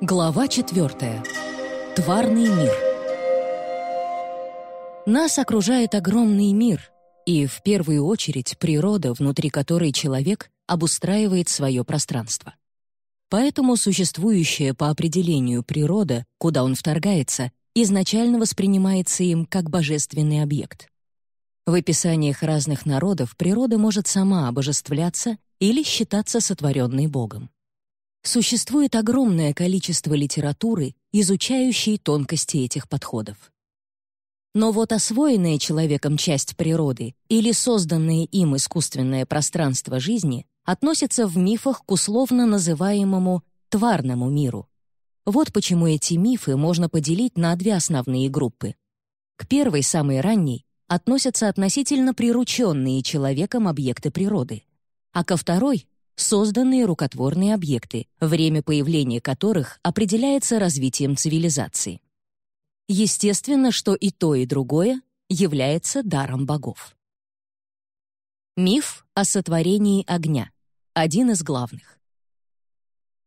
Глава четвертая. Тварный мир. Нас окружает огромный мир, и в первую очередь природа, внутри которой человек обустраивает свое пространство. Поэтому существующая по определению природа, куда он вторгается, изначально воспринимается им как божественный объект. В описаниях разных народов природа может сама обожествляться или считаться сотворенной Богом. Существует огромное количество литературы, изучающей тонкости этих подходов. Но вот освоенная человеком часть природы или созданное им искусственное пространство жизни относится в мифах к условно называемому тварному миру. Вот почему эти мифы можно поделить на две основные группы. К первой, самой ранней, относятся относительно прирученные человеком объекты природы, а ко второй — созданные рукотворные объекты, время появления которых определяется развитием цивилизации. Естественно, что и то, и другое является даром богов. Миф о сотворении огня — один из главных.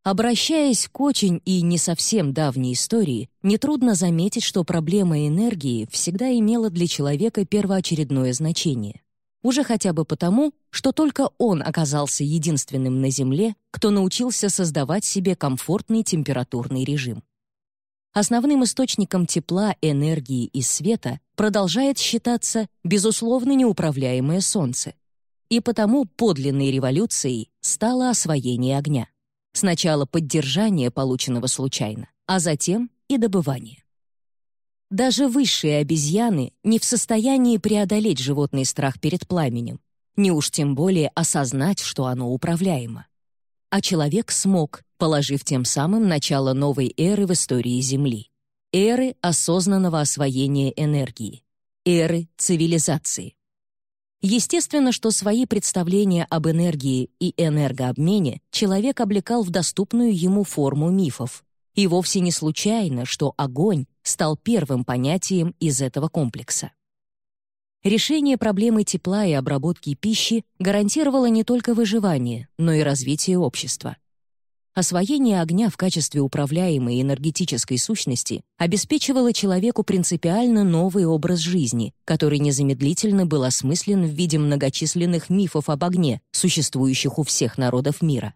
Обращаясь к очень и не совсем давней истории, нетрудно заметить, что проблема энергии всегда имела для человека первоочередное значение. Уже хотя бы потому, что только он оказался единственным на Земле, кто научился создавать себе комфортный температурный режим. Основным источником тепла, энергии и света продолжает считаться безусловно неуправляемое Солнце. И потому подлинной революцией стало освоение огня. Сначала поддержание полученного случайно, а затем и добывание. Даже высшие обезьяны не в состоянии преодолеть животный страх перед пламенем, не уж тем более осознать, что оно управляемо. А человек смог, положив тем самым начало новой эры в истории Земли. Эры осознанного освоения энергии. Эры цивилизации. Естественно, что свои представления об энергии и энергообмене человек облекал в доступную ему форму мифов. И вовсе не случайно, что огонь стал первым понятием из этого комплекса. Решение проблемы тепла и обработки пищи гарантировало не только выживание, но и развитие общества. Освоение огня в качестве управляемой энергетической сущности обеспечивало человеку принципиально новый образ жизни, который незамедлительно был осмыслен в виде многочисленных мифов об огне, существующих у всех народов мира.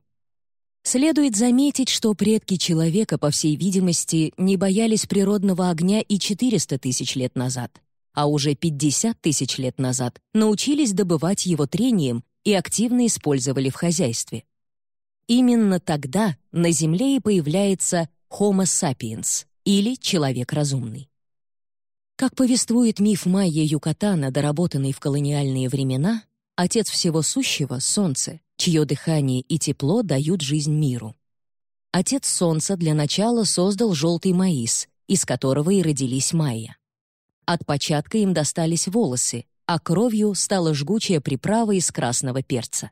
Следует заметить, что предки человека, по всей видимости, не боялись природного огня и 400 тысяч лет назад, а уже 50 тысяч лет назад научились добывать его трением и активно использовали в хозяйстве. Именно тогда на Земле и появляется Homo sapiens, или человек разумный. Как повествует миф Майя Юкатана, доработанный в колониальные времена, отец всего сущего — Солнце, чье дыхание и тепло дают жизнь миру. Отец Солнца для начала создал желтый маис, из которого и родились майя. От початка им достались волосы, а кровью стала жгучая приправа из красного перца.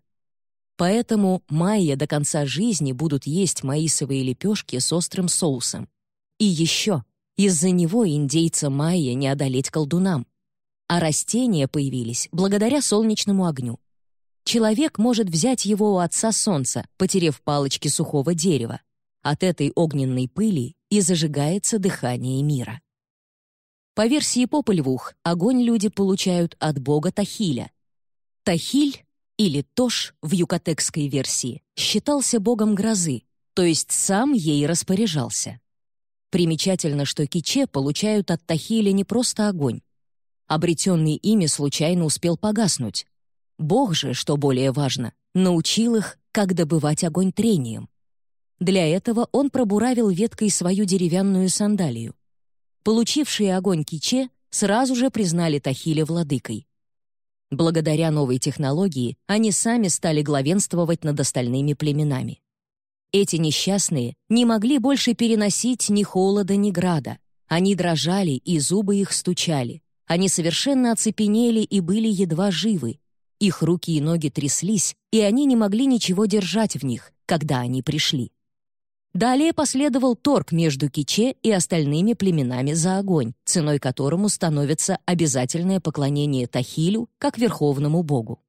Поэтому майя до конца жизни будут есть маисовые лепешки с острым соусом. И еще, из-за него индейца майя не одолеть колдунам. А растения появились благодаря солнечному огню. Человек может взять его у отца солнца, потерев палочки сухого дерева. От этой огненной пыли и зажигается дыхание мира. По версии Попольвух, огонь люди получают от бога Тахиля. Тахиль или Тош в юкатекской версии, считался богом грозы, то есть сам ей распоряжался. Примечательно, что киче получают от Тахиля не просто огонь. Обретенный ими случайно успел погаснуть. Бог же, что более важно, научил их, как добывать огонь трением. Для этого он пробуравил веткой свою деревянную сандалию. Получившие огонь киче сразу же признали Тахиля владыкой. Благодаря новой технологии они сами стали главенствовать над остальными племенами. Эти несчастные не могли больше переносить ни холода, ни града. Они дрожали, и зубы их стучали. Они совершенно оцепенели и были едва живы. Их руки и ноги тряслись, и они не могли ничего держать в них, когда они пришли. Далее последовал торг между Киче и остальными племенами за огонь, ценой которому становится обязательное поклонение Тахилю как верховному богу.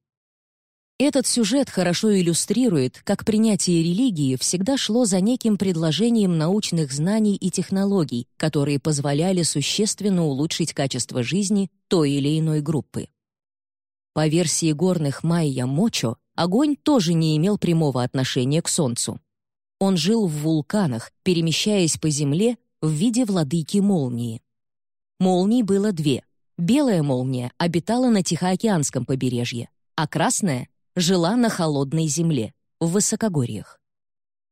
Этот сюжет хорошо иллюстрирует, как принятие религии всегда шло за неким предложением научных знаний и технологий, которые позволяли существенно улучшить качество жизни той или иной группы. По версии горных майя Мочо, огонь тоже не имел прямого отношения к Солнцу. Он жил в вулканах, перемещаясь по Земле в виде владыки молнии. Молний было две. Белая молния обитала на Тихоокеанском побережье, а красная жила на холодной земле, в высокогорьях.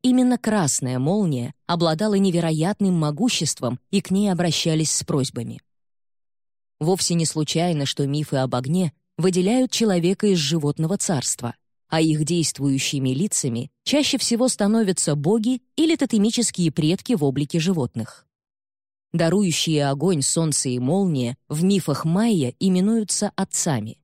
Именно красная молния обладала невероятным могуществом, и к ней обращались с просьбами. Вовсе не случайно, что мифы об огне выделяют человека из животного царства, а их действующими лицами чаще всего становятся боги или тотемические предки в облике животных. Дарующие огонь, солнце и молния в мифах майя именуются отцами.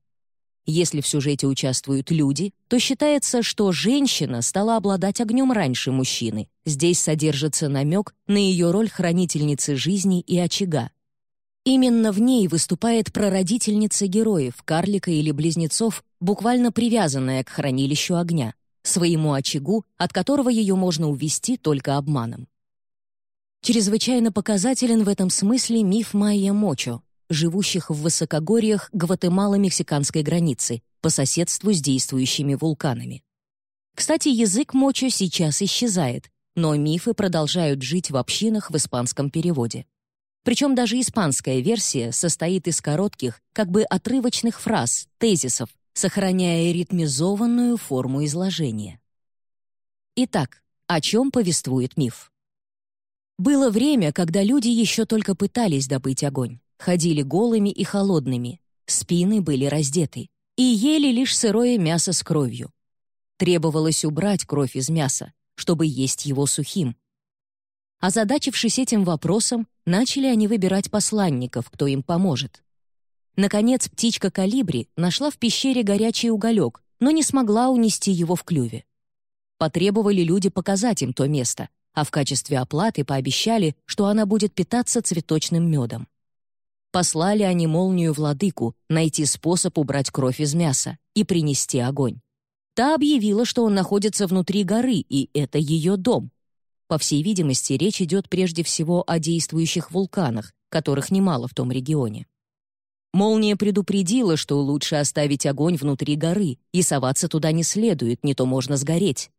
Если в сюжете участвуют люди, то считается, что женщина стала обладать огнем раньше мужчины. Здесь содержится намек на ее роль хранительницы жизни и очага. Именно в ней выступает прародительница героев, карлика или близнецов, буквально привязанная к хранилищу огня, своему очагу, от которого ее можно увести только обманом. Чрезвычайно показателен в этом смысле миф Майя Мочо, живущих в высокогорьях Гватемала-мексиканской границы по соседству с действующими вулканами. Кстати, язык мочо сейчас исчезает, но мифы продолжают жить в общинах в испанском переводе. Причем даже испанская версия состоит из коротких, как бы отрывочных фраз, тезисов, сохраняя ритмизованную форму изложения. Итак, о чем повествует миф? Было время, когда люди еще только пытались добыть огонь ходили голыми и холодными, спины были раздеты и ели лишь сырое мясо с кровью. Требовалось убрать кровь из мяса, чтобы есть его сухим. Озадачившись этим вопросом, начали они выбирать посланников, кто им поможет. Наконец, птичка Калибри нашла в пещере горячий уголек, но не смогла унести его в клюве. Потребовали люди показать им то место, а в качестве оплаты пообещали, что она будет питаться цветочным медом. Послали они молнию владыку найти способ убрать кровь из мяса и принести огонь. Та объявила, что он находится внутри горы, и это ее дом. По всей видимости, речь идет прежде всего о действующих вулканах, которых немало в том регионе. Молния предупредила, что лучше оставить огонь внутри горы, и соваться туда не следует, не то можно сгореть.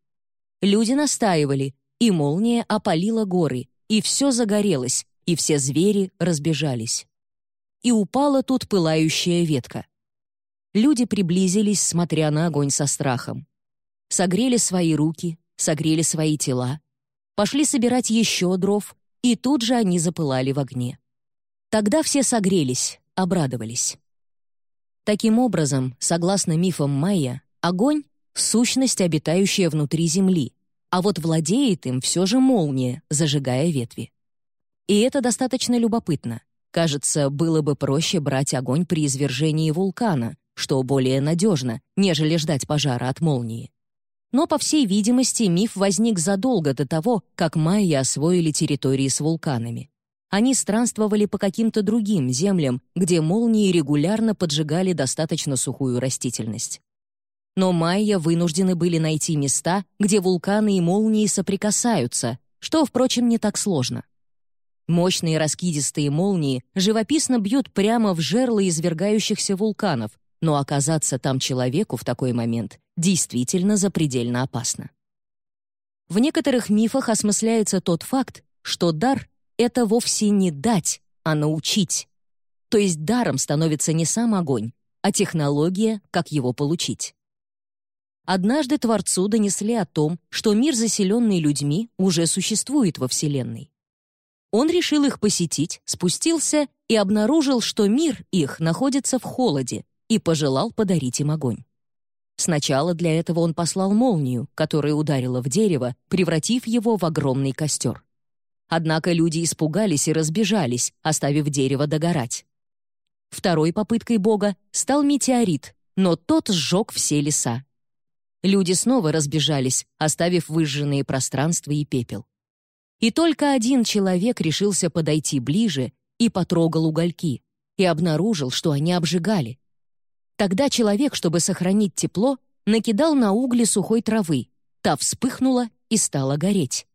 Люди настаивали, и молния опалила горы, и все загорелось, и все звери разбежались и упала тут пылающая ветка. Люди приблизились, смотря на огонь со страхом. Согрели свои руки, согрели свои тела, пошли собирать еще дров, и тут же они запылали в огне. Тогда все согрелись, обрадовались. Таким образом, согласно мифам майя, огонь — сущность, обитающая внутри земли, а вот владеет им все же молния, зажигая ветви. И это достаточно любопытно. Кажется, было бы проще брать огонь при извержении вулкана, что более надежно, нежели ждать пожара от молнии. Но, по всей видимости, миф возник задолго до того, как майя освоили территории с вулканами. Они странствовали по каким-то другим землям, где молнии регулярно поджигали достаточно сухую растительность. Но майя вынуждены были найти места, где вулканы и молнии соприкасаются, что, впрочем, не так сложно. Мощные раскидистые молнии живописно бьют прямо в жерло извергающихся вулканов, но оказаться там человеку в такой момент действительно запредельно опасно. В некоторых мифах осмысляется тот факт, что дар — это вовсе не дать, а научить. То есть даром становится не сам огонь, а технология, как его получить. Однажды Творцу донесли о том, что мир, заселенный людьми, уже существует во Вселенной. Он решил их посетить, спустился и обнаружил, что мир их находится в холоде, и пожелал подарить им огонь. Сначала для этого он послал молнию, которая ударила в дерево, превратив его в огромный костер. Однако люди испугались и разбежались, оставив дерево догорать. Второй попыткой Бога стал метеорит, но тот сжег все леса. Люди снова разбежались, оставив выжженные пространства и пепел. И только один человек решился подойти ближе и потрогал угольки, и обнаружил, что они обжигали. Тогда человек, чтобы сохранить тепло, накидал на угли сухой травы. Та вспыхнула и стала гореть.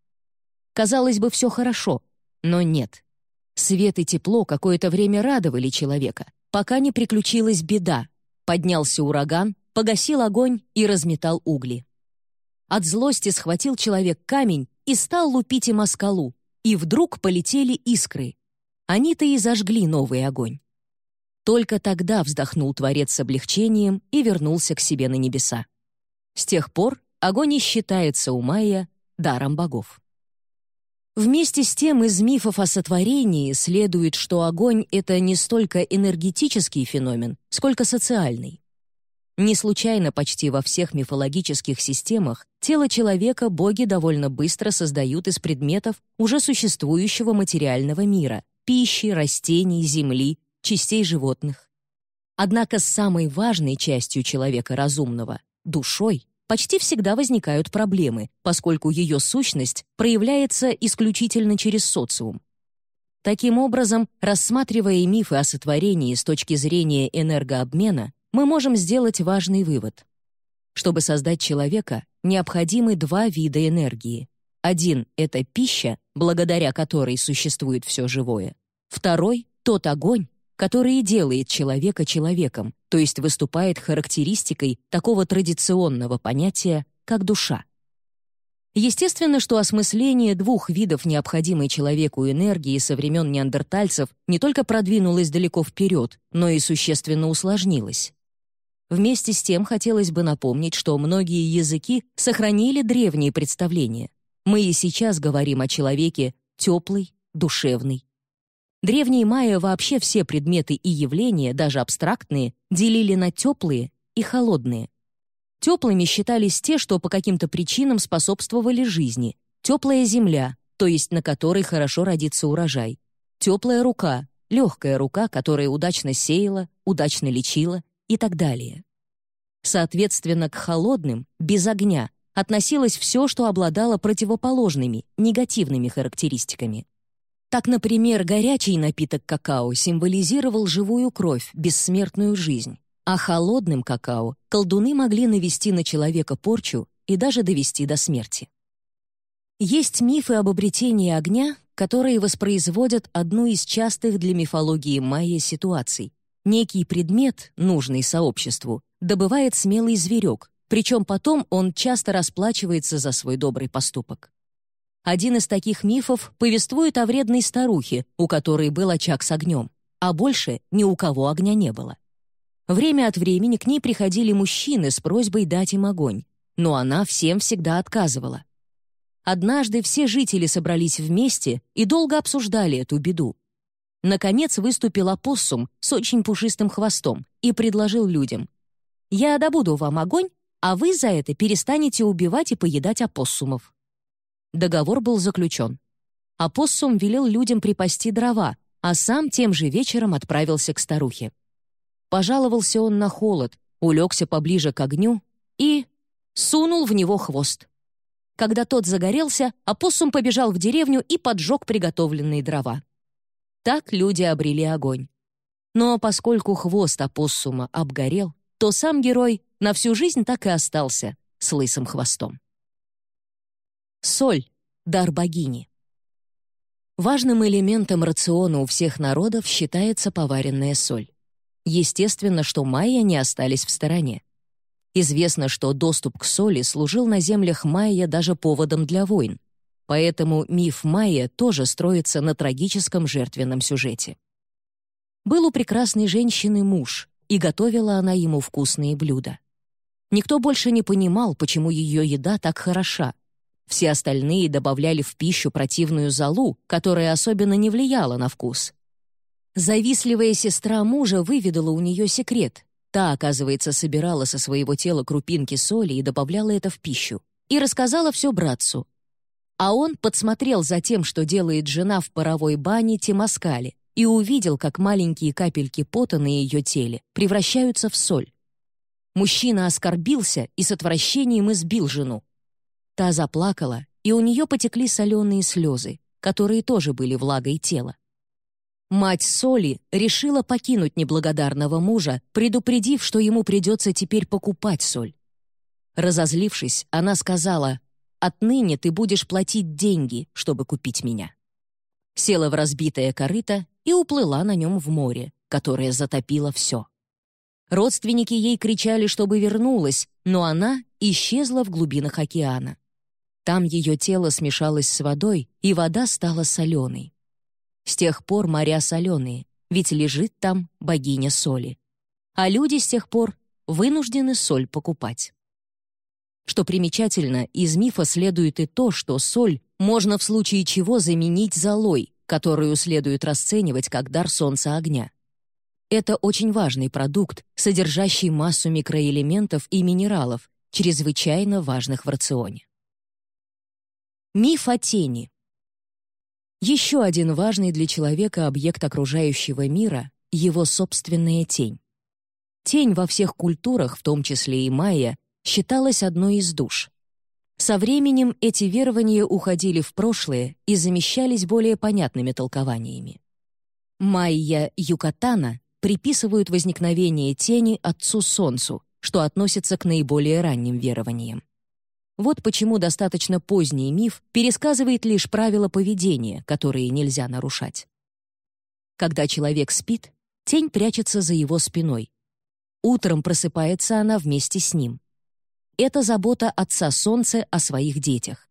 Казалось бы, все хорошо, но нет. Свет и тепло какое-то время радовали человека, пока не приключилась беда. Поднялся ураган, погасил огонь и разметал угли. От злости схватил человек камень и стал лупить им о скалу, и вдруг полетели искры. Они-то и зажгли новый огонь. Только тогда вздохнул Творец с облегчением и вернулся к себе на небеса. С тех пор огонь и считается у Майя даром богов. Вместе с тем из мифов о сотворении следует, что огонь — это не столько энергетический феномен, сколько социальный. Не случайно почти во всех мифологических системах тело человека боги довольно быстро создают из предметов уже существующего материального мира — пищи, растений, земли, частей животных. Однако с самой важной частью человека разумного — душой — почти всегда возникают проблемы, поскольку ее сущность проявляется исключительно через социум. Таким образом, рассматривая мифы о сотворении с точки зрения энергообмена, мы можем сделать важный вывод. Чтобы создать человека, необходимы два вида энергии. Один — это пища, благодаря которой существует все живое. Второй — тот огонь, который делает человека человеком, то есть выступает характеристикой такого традиционного понятия, как душа. Естественно, что осмысление двух видов необходимой человеку энергии со времен неандертальцев не только продвинулось далеко вперед, но и существенно усложнилось. Вместе с тем хотелось бы напомнить, что многие языки сохранили древние представления. Мы и сейчас говорим о человеке теплый, душевный, Древние майя вообще все предметы и явления, даже абстрактные, делили на теплые и холодные. Теплыми считались те, что по каким-то причинам способствовали жизни. Теплая земля, то есть на которой хорошо родится урожай. Теплая рука, легкая рука, которая удачно сеяла, удачно лечила и так далее. Соответственно, к холодным, без огня, относилось все, что обладало противоположными, негативными характеристиками. Так, например, горячий напиток какао символизировал живую кровь, бессмертную жизнь, а холодным какао колдуны могли навести на человека порчу и даже довести до смерти. Есть мифы об обретении огня, которые воспроизводят одну из частых для мифологии майя ситуаций. Некий предмет, нужный сообществу, добывает смелый зверек, причем потом он часто расплачивается за свой добрый поступок. Один из таких мифов повествует о вредной старухе, у которой был очаг с огнем, а больше ни у кого огня не было. Время от времени к ней приходили мужчины с просьбой дать им огонь, но она всем всегда отказывала. Однажды все жители собрались вместе и долго обсуждали эту беду. Наконец выступил опоссум с очень пушистым хвостом и предложил людям «Я добуду вам огонь, а вы за это перестанете убивать и поедать опоссумов». Договор был заключен. Апоссум велел людям припасти дрова, а сам тем же вечером отправился к старухе. Пожаловался он на холод, улегся поближе к огню и... сунул в него хвост. Когда тот загорелся, опоссум побежал в деревню и поджег приготовленные дрова. Так люди обрели огонь. Но поскольку хвост опоссума обгорел, то сам герой на всю жизнь так и остался с лысым хвостом. Соль — дар богини. Важным элементом рациона у всех народов считается поваренная соль. Естественно, что майя не остались в стороне. Известно, что доступ к соли служил на землях майя даже поводом для войн, поэтому миф майя тоже строится на трагическом жертвенном сюжете. Был у прекрасной женщины муж, и готовила она ему вкусные блюда. Никто больше не понимал, почему ее еда так хороша, все остальные добавляли в пищу противную золу, которая особенно не влияла на вкус. Завистливая сестра мужа выведала у нее секрет. Та, оказывается, собирала со своего тела крупинки соли и добавляла это в пищу. И рассказала все братцу. А он подсмотрел за тем, что делает жена в паровой бане Тимаскале, и увидел, как маленькие капельки пота на ее теле превращаются в соль. Мужчина оскорбился и с отвращением избил жену, Та заплакала, и у нее потекли соленые слезы, которые тоже были влагой тела. Мать Соли решила покинуть неблагодарного мужа, предупредив, что ему придется теперь покупать соль. Разозлившись, она сказала, «Отныне ты будешь платить деньги, чтобы купить меня». Села в разбитое корыто и уплыла на нем в море, которое затопило все. Родственники ей кричали, чтобы вернулась, но она исчезла в глубинах океана. Там ее тело смешалось с водой, и вода стала соленой. С тех пор моря соленые, ведь лежит там богиня соли. А люди с тех пор вынуждены соль покупать. Что примечательно, из мифа следует и то, что соль можно в случае чего заменить золой, которую следует расценивать как дар солнца огня. Это очень важный продукт, содержащий массу микроэлементов и минералов, чрезвычайно важных в рационе. Миф о тени. Еще один важный для человека объект окружающего мира — его собственная тень. Тень во всех культурах, в том числе и майя, считалась одной из душ. Со временем эти верования уходили в прошлое и замещались более понятными толкованиями. Майя Юкатана приписывают возникновение тени Отцу Солнцу, что относится к наиболее ранним верованиям. Вот почему достаточно поздний миф пересказывает лишь правила поведения, которые нельзя нарушать. Когда человек спит, тень прячется за его спиной. Утром просыпается она вместе с ним это забота Отца Солнца о своих детях.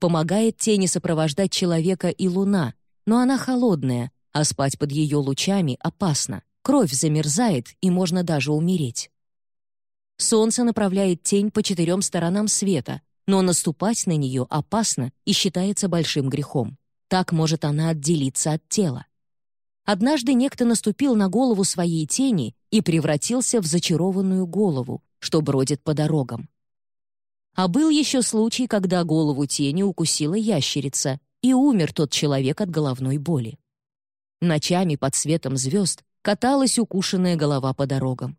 Помогает тени сопровождать человека и луна, но она холодная, а спать под ее лучами опасно. Кровь замерзает, и можно даже умереть. Солнце направляет тень по четырем сторонам света, но наступать на нее опасно и считается большим грехом. Так может она отделиться от тела. Однажды некто наступил на голову своей тени и превратился в зачарованную голову, что бродит по дорогам. А был еще случай, когда голову тени укусила ящерица, и умер тот человек от головной боли. Ночами под светом звезд каталась укушенная голова по дорогам.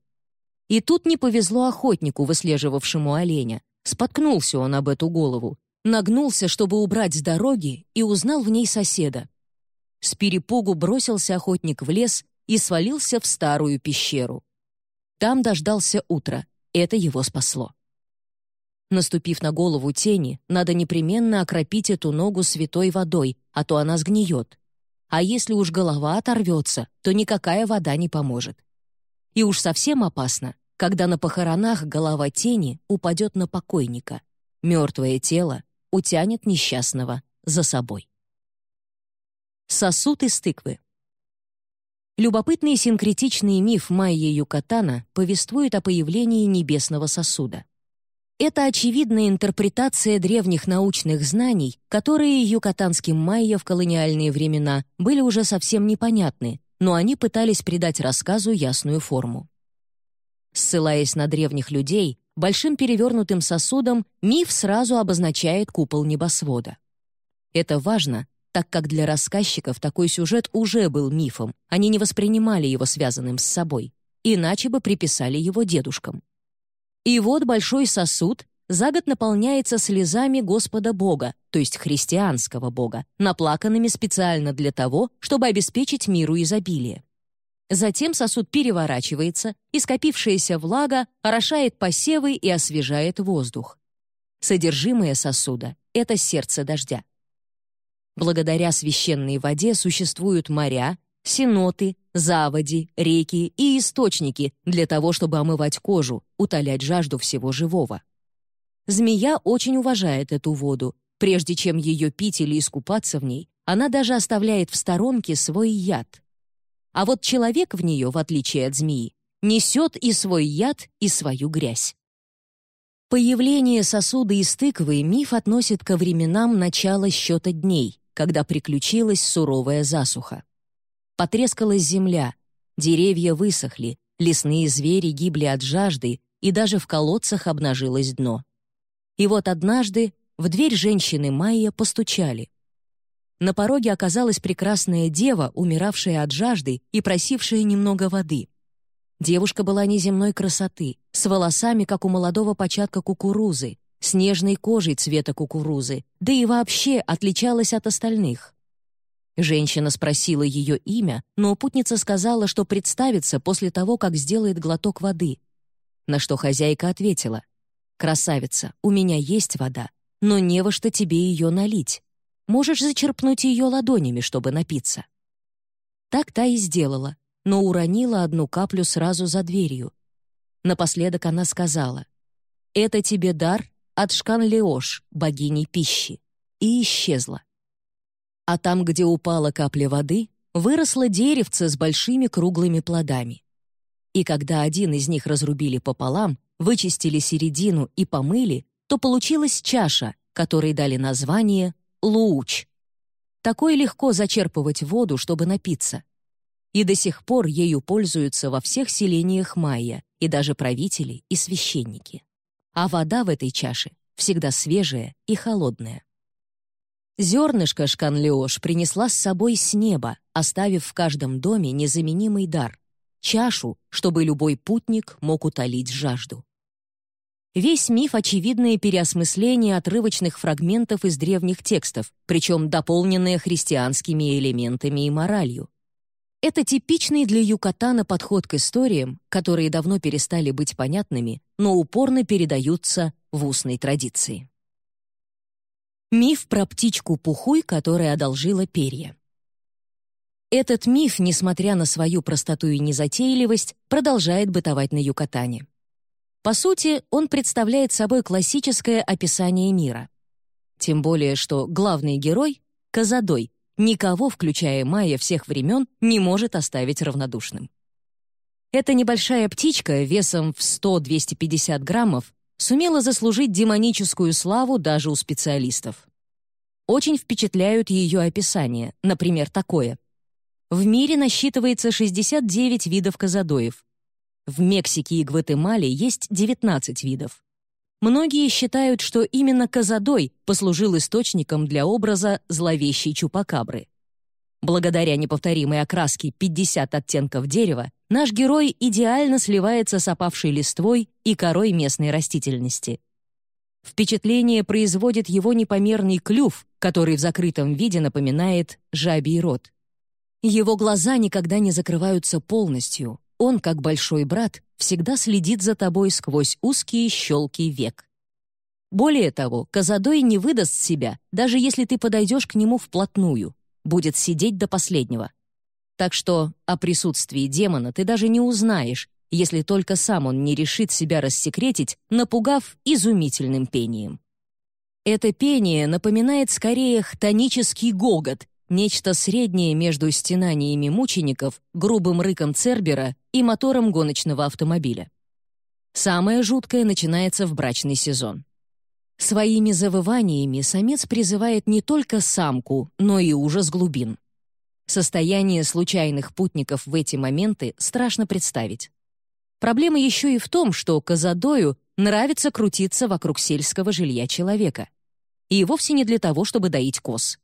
И тут не повезло охотнику, выслеживавшему оленя. Споткнулся он об эту голову, нагнулся, чтобы убрать с дороги, и узнал в ней соседа. С перепугу бросился охотник в лес и свалился в старую пещеру. Там дождался утра, это его спасло. Наступив на голову тени, надо непременно окропить эту ногу святой водой, а то она сгниет. А если уж голова оторвется, то никакая вода не поможет. И уж совсем опасно, когда на похоронах голова тени упадет на покойника. Мертвое тело утянет несчастного за собой. Сосуд из тыквы. Любопытный синкретичный миф Майи Юкатана повествует о появлении небесного сосуда. Это очевидная интерпретация древних научных знаний, которые юкатанским майя в колониальные времена были уже совсем непонятны, но они пытались придать рассказу ясную форму. Ссылаясь на древних людей, большим перевернутым сосудом миф сразу обозначает купол небосвода. Это важно, так как для рассказчиков такой сюжет уже был мифом, они не воспринимали его связанным с собой, иначе бы приписали его дедушкам. И вот большой сосуд за год наполняется слезами Господа Бога, то есть христианского Бога, наплаканными специально для того, чтобы обеспечить миру изобилие. Затем сосуд переворачивается, и скопившаяся влага орошает посевы и освежает воздух. Содержимое сосуда — это сердце дождя. Благодаря священной воде существуют моря, сеноты, заводи, реки и источники для того, чтобы омывать кожу, утолять жажду всего живого. Змея очень уважает эту воду. Прежде чем ее пить или искупаться в ней, она даже оставляет в сторонке свой яд. А вот человек в нее, в отличие от змеи, несет и свой яд, и свою грязь. Появление сосуда из тыквы миф относит ко временам начала счета дней, когда приключилась суровая засуха. Потрескалась земля, деревья высохли, лесные звери гибли от жажды, и даже в колодцах обнажилось дно. И вот однажды в дверь женщины Майя постучали. На пороге оказалась прекрасная дева, умиравшая от жажды и просившая немного воды. Девушка была неземной красоты, с волосами, как у молодого початка кукурузы, с нежной кожей цвета кукурузы, да и вообще отличалась от остальных. Женщина спросила ее имя, но путница сказала, что представится после того, как сделает глоток воды. На что хозяйка ответила, «Красавица, у меня есть вода, но не во что тебе ее налить. Можешь зачерпнуть ее ладонями, чтобы напиться». Так та и сделала, но уронила одну каплю сразу за дверью. Напоследок она сказала, «Это тебе дар от Шканлеош, богини пищи», и исчезла. А там, где упала капля воды, выросло деревце с большими круглыми плодами. И когда один из них разрубили пополам, вычистили середину и помыли, то получилась чаша, которой дали название «лууч». Такой легко зачерпывать воду, чтобы напиться. И до сих пор ею пользуются во всех селениях майя, и даже правители и священники. А вода в этой чаше всегда свежая и холодная. Зернышко Шканлеош принесла с собой с неба, оставив в каждом доме незаменимый дар — чашу, чтобы любой путник мог утолить жажду. Весь миф — очевидное переосмысление отрывочных фрагментов из древних текстов, причем дополненное христианскими элементами и моралью. Это типичный для Юкатана подход к историям, которые давно перестали быть понятными, но упорно передаются в устной традиции. Миф про птичку Пухуй, которая одолжила перья. Этот миф, несмотря на свою простоту и незатейливость, продолжает бытовать на Юкатане. По сути, он представляет собой классическое описание мира. Тем более, что главный герой, Казадой, никого, включая майя всех времен, не может оставить равнодушным. Эта небольшая птичка весом в 100-250 граммов сумела заслужить демоническую славу даже у специалистов. Очень впечатляют ее описания, например, такое. В мире насчитывается 69 видов казадоев. В Мексике и Гватемале есть 19 видов. Многие считают, что именно казадой послужил источником для образа зловещей чупакабры. Благодаря неповторимой окраске 50 оттенков дерева наш герой идеально сливается с опавшей листвой и корой местной растительности. Впечатление производит его непомерный клюв, который в закрытом виде напоминает жабий рот. Его глаза никогда не закрываются полностью. Он, как большой брат, всегда следит за тобой сквозь узкие щелки век. Более того, Казадой не выдаст себя, даже если ты подойдешь к нему вплотную будет сидеть до последнего. Так что о присутствии демона ты даже не узнаешь, если только сам он не решит себя рассекретить, напугав изумительным пением. Это пение напоминает скорее хтонический гогот, нечто среднее между стенаниями мучеников, грубым рыком Цербера и мотором гоночного автомобиля. Самое жуткое начинается в брачный сезон. Своими завываниями самец призывает не только самку, но и ужас глубин. Состояние случайных путников в эти моменты страшно представить. Проблема еще и в том, что Казадою нравится крутиться вокруг сельского жилья человека. И вовсе не для того, чтобы доить коз.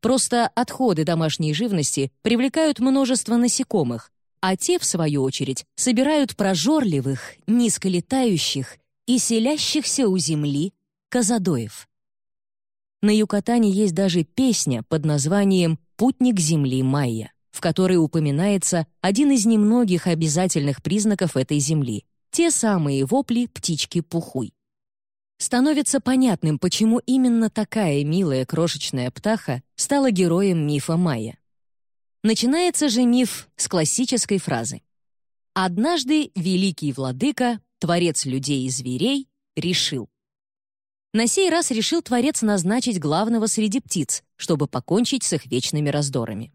Просто отходы домашней живности привлекают множество насекомых, а те, в свою очередь, собирают прожорливых, низколетающих и селящихся у земли Казадоев. На Юкатане есть даже песня под названием «Путник земли Майя», в которой упоминается один из немногих обязательных признаков этой земли — те самые вопли птички Пухуй. Становится понятным, почему именно такая милая крошечная птаха стала героем мифа Майя. Начинается же миф с классической фразы. «Однажды великий владыка, творец людей и зверей, решил, на сей раз решил Творец назначить главного среди птиц, чтобы покончить с их вечными раздорами.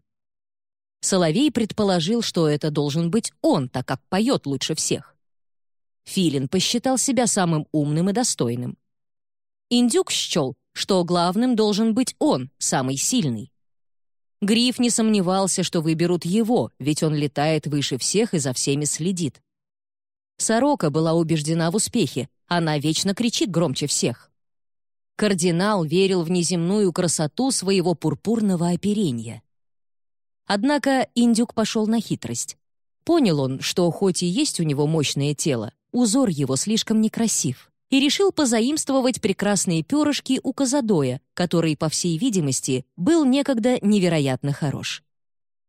Соловей предположил, что это должен быть он, так как поет лучше всех. Филин посчитал себя самым умным и достойным. Индюк счел, что главным должен быть он, самый сильный. Гриф не сомневался, что выберут его, ведь он летает выше всех и за всеми следит. Сорока была убеждена в успехе, она вечно кричит громче всех. Кардинал верил в неземную красоту своего пурпурного оперения. Однако индюк пошел на хитрость. Понял он, что хоть и есть у него мощное тело, узор его слишком некрасив, и решил позаимствовать прекрасные перышки у Казадоя, который, по всей видимости, был некогда невероятно хорош.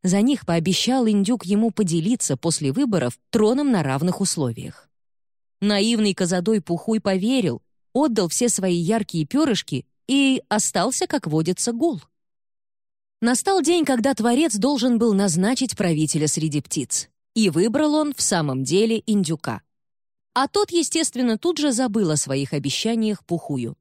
За них пообещал индюк ему поделиться после выборов троном на равных условиях. Наивный Казадой Пухуй поверил, отдал все свои яркие перышки и остался, как водится, гул. Настал день, когда Творец должен был назначить правителя среди птиц. И выбрал он в самом деле индюка. А тот, естественно, тут же забыл о своих обещаниях пухую.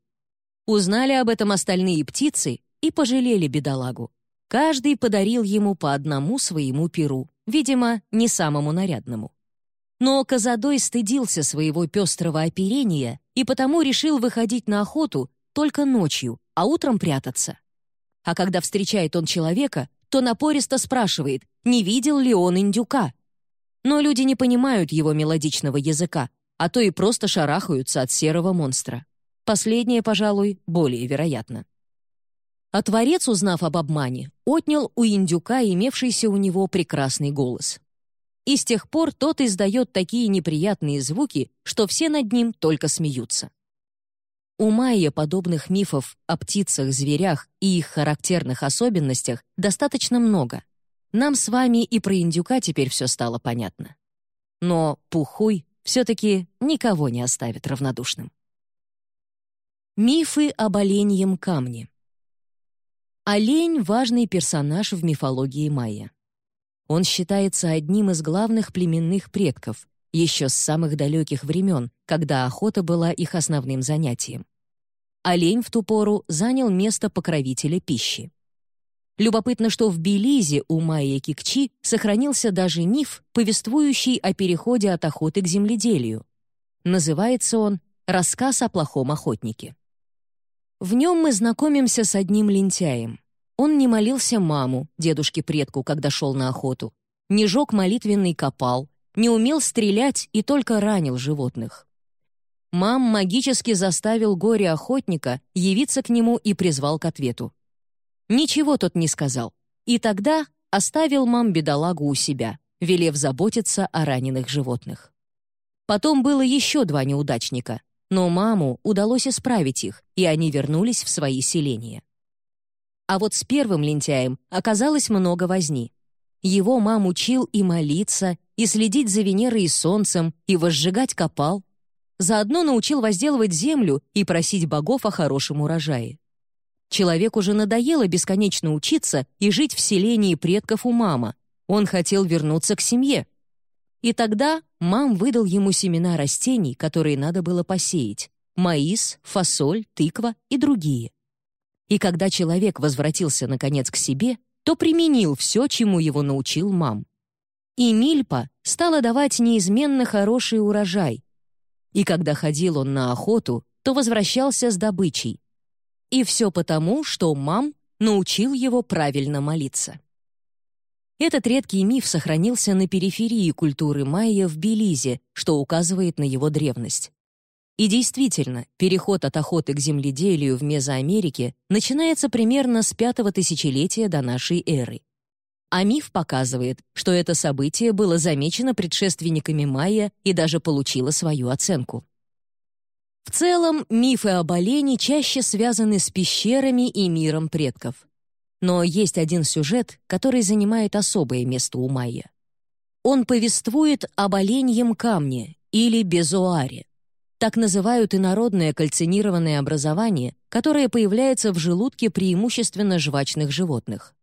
Узнали об этом остальные птицы и пожалели бедолагу. Каждый подарил ему по одному своему перу, видимо, не самому нарядному. Но Казадой стыдился своего пестрого оперения и потому решил выходить на охоту только ночью, а утром прятаться. А когда встречает он человека, то напористо спрашивает, не видел ли он индюка. Но люди не понимают его мелодичного языка, а то и просто шарахаются от серого монстра. Последнее, пожалуй, более вероятно. А творец, узнав об обмане, отнял у индюка имевшийся у него прекрасный голос. И с тех пор тот издает такие неприятные звуки, что все над ним только смеются. У майя подобных мифов о птицах, зверях и их характерных особенностях достаточно много. Нам с вами и про индюка теперь все стало понятно. Но Пухуй все-таки никого не оставит равнодушным. Мифы об оленьем камне Олень — важный персонаж в мифологии майя. Он считается одним из главных племенных предков, еще с самых далеких времен, когда охота была их основным занятием. Олень в ту пору занял место покровителя пищи. Любопытно, что в Белизе у Майя Кикчи сохранился даже миф, повествующий о переходе от охоты к земледелию. Называется он «Рассказ о плохом охотнике». В нем мы знакомимся с одним лентяем. Он не молился маму, дедушке-предку, когда шел на охоту, не жег молитвенный копал, не умел стрелять и только ранил животных. Мам магически заставил горе-охотника явиться к нему и призвал к ответу. Ничего тот не сказал, и тогда оставил мам бедолагу у себя, велев заботиться о раненых животных. Потом было еще два неудачника, но маму удалось исправить их, и они вернулись в свои селения. А вот с первым лентяем оказалось много возни. Его мам учил и молиться, и следить за Венерой и Солнцем, и возжигать копал. Заодно научил возделывать землю и просить богов о хорошем урожае. Человек уже надоело бесконечно учиться и жить в селении предков у мама. Он хотел вернуться к семье, и тогда мам выдал ему семена растений, которые надо было посеять — маис, фасоль, тыква и другие. И когда человек возвратился, наконец, к себе, то применил все, чему его научил мам. И Мильпа стала давать неизменно хороший урожай. И когда ходил он на охоту, то возвращался с добычей. И все потому, что мам научил его правильно молиться. Этот редкий миф сохранился на периферии культуры майя в Белизе, что указывает на его древность. И действительно, переход от охоты к земледелию в Мезоамерике начинается примерно с пятого тысячелетия до нашей эры. А миф показывает, что это событие было замечено предшественниками майя и даже получило свою оценку. В целом, мифы об олене чаще связаны с пещерами и миром предков. Но есть один сюжет, который занимает особое место у Майя. Он повествует об оленьем камне или безуаре. Так называют инородное кальцинированное образование, которое появляется в желудке преимущественно жвачных животных.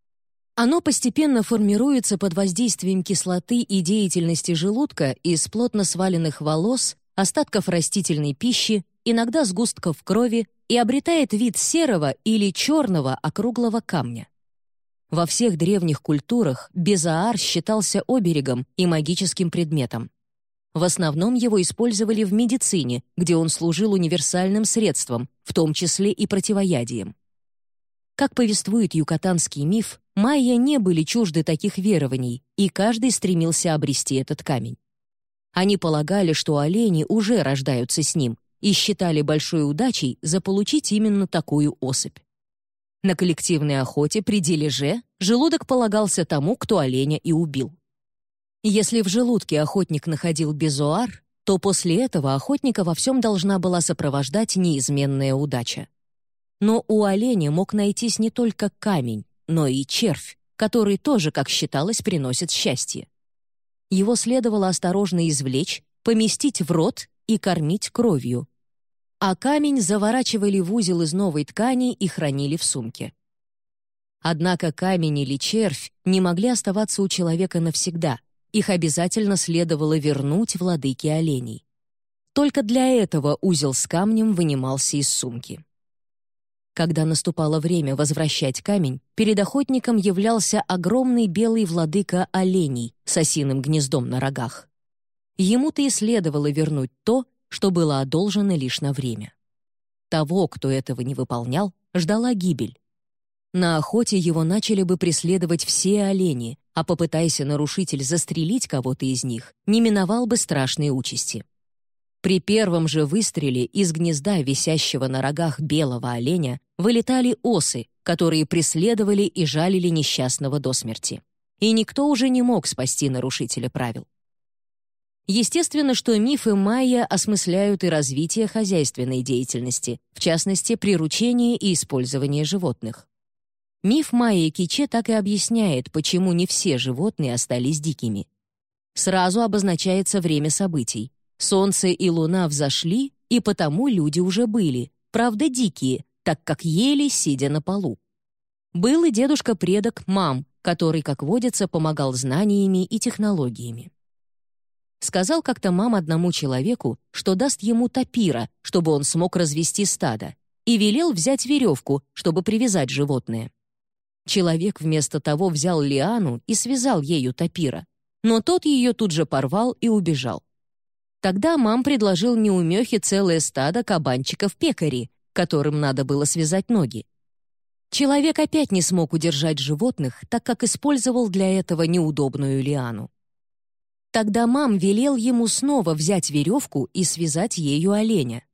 Оно постепенно формируется под воздействием кислоты и деятельности желудка из плотно сваленных волос, остатков растительной пищи, иногда сгустков крови и обретает вид серого или черного округлого камня. Во всех древних культурах безаар считался оберегом и магическим предметом. В основном его использовали в медицине, где он служил универсальным средством, в том числе и противоядием. Как повествует юкатанский миф, майя не были чужды таких верований, и каждый стремился обрести этот камень. Они полагали, что олени уже рождаются с ним, и считали большой удачей заполучить именно такую особь. На коллективной охоте при дележе желудок полагался тому, кто оленя и убил. Если в желудке охотник находил безуар, то после этого охотника во всем должна была сопровождать неизменная удача. Но у оленя мог найтись не только камень, но и червь, который тоже, как считалось, приносит счастье. Его следовало осторожно извлечь, поместить в рот и кормить кровью. А камень заворачивали в узел из новой ткани и хранили в сумке. Однако камень или червь не могли оставаться у человека навсегда, их обязательно следовало вернуть владыке оленей. Только для этого узел с камнем вынимался из сумки. Когда наступало время возвращать камень, перед охотником являлся огромный белый владыка оленей с осиным гнездом на рогах. Ему-то и следовало вернуть то, что было одолжено лишь на время. Того, кто этого не выполнял, ждала гибель. На охоте его начали бы преследовать все олени, а попытайся нарушитель застрелить кого-то из них, не миновал бы страшные участи. При первом же выстреле из гнезда, висящего на рогах белого оленя, вылетали осы, которые преследовали и жалили несчастного до смерти. И никто уже не мог спасти нарушителя правил. Естественно, что мифы майя осмысляют и развитие хозяйственной деятельности, в частности, приручение и использование животных. Миф майя Киче так и объясняет, почему не все животные остались дикими. Сразу обозначается время событий. Солнце и луна взошли, и потому люди уже были, правда дикие, так как ели, сидя на полу. Был и дедушка-предок Мам, который, как водится, помогал знаниями и технологиями. Сказал как-то мам одному человеку, что даст ему тапира, чтобы он смог развести стадо, и велел взять веревку, чтобы привязать животное. Человек вместо того взял лиану и связал ею тапира, но тот ее тут же порвал и убежал. Тогда мам предложил неумехе целое стадо кабанчиков-пекари, которым надо было связать ноги. Человек опять не смог удержать животных, так как использовал для этого неудобную лиану. Тогда мам велел ему снова взять веревку и связать ею оленя.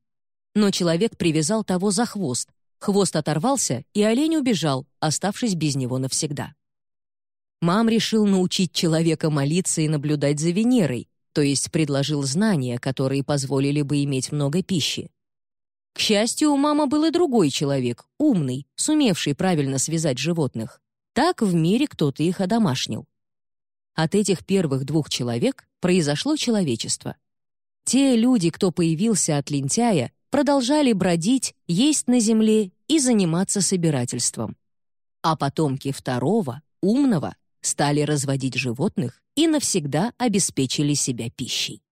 Но человек привязал того за хвост. Хвост оторвался, и олень убежал, оставшись без него навсегда. Мам решил научить человека молиться и наблюдать за Венерой, то есть предложил знания, которые позволили бы иметь много пищи. К счастью, у мамы был и другой человек, умный, сумевший правильно связать животных. Так в мире кто-то их одомашнил. От этих первых двух человек произошло человечество. Те люди, кто появился от лентяя, продолжали бродить, есть на земле и заниматься собирательством. А потомки второго, умного, стали разводить животных и навсегда обеспечили себя пищей.